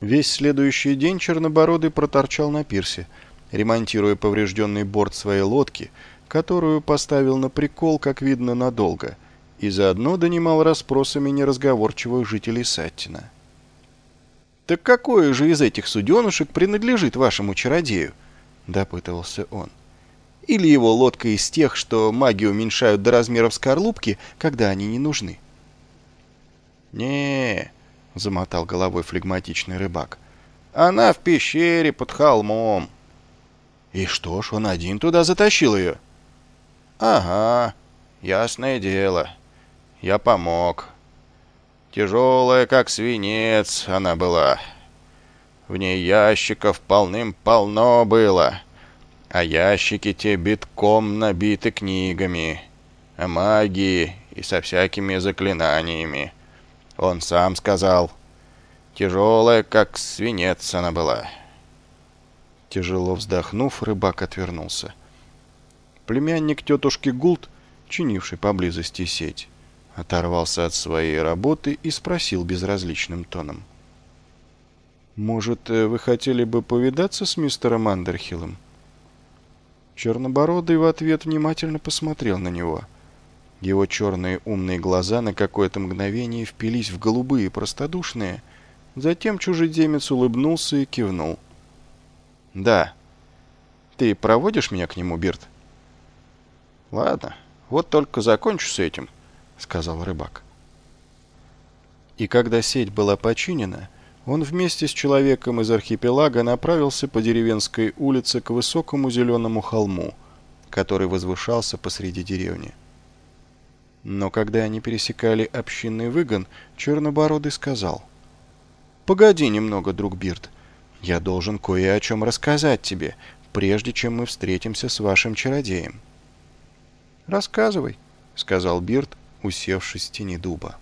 Весь следующий день Чернобородый проторчал на пирсе, ремонтируя поврежденный борт своей лодки, которую поставил на прикол, как видно, надолго, и заодно донимал расспросами неразговорчивых жителей Саттина. «Так какое же из этих суденышек принадлежит вашему чародею?» — допытывался он. «Или его лодка из тех, что маги уменьшают до размеров скорлупки, когда они не нужны?» не — замотал головой флегматичный рыбак. «Она в пещере под холмом». «И что ж, он один туда затащил ее?» «Ага, ясное дело. Я помог. Тяжелая, как свинец, она была. В ней ящиков полным-полно было, а ящики те битком набиты книгами о магии и со всякими заклинаниями». Он сам сказал. Тяжелая, как свинец она была. Тяжело вздохнув, рыбак отвернулся. Племянник тетушки Гулт, чинивший поблизости сеть, оторвался от своей работы и спросил безразличным тоном. «Может, э, вы хотели бы повидаться с мистером Андерхиллом?» Чернобородый в ответ внимательно посмотрел на него — его черные умные глаза на какое-то мгновение впились в голубые простодушные. Затем чужеземец улыбнулся и кивнул. «Да. Ты проводишь меня к нему, Бирт?» «Ладно, вот только закончу с этим», — сказал рыбак. И когда сеть была починена, он вместе с человеком из архипелага направился по деревенской улице к высокому зеленому холму, который возвышался посреди деревни. Но когда они пересекали общинный выгон, Чернобородый сказал. «Погоди немного, друг Бирд. Я должен кое о чем рассказать тебе, прежде чем мы встретимся с вашим чародеем». «Рассказывай», — сказал Бирд, усевшись в тени дуба.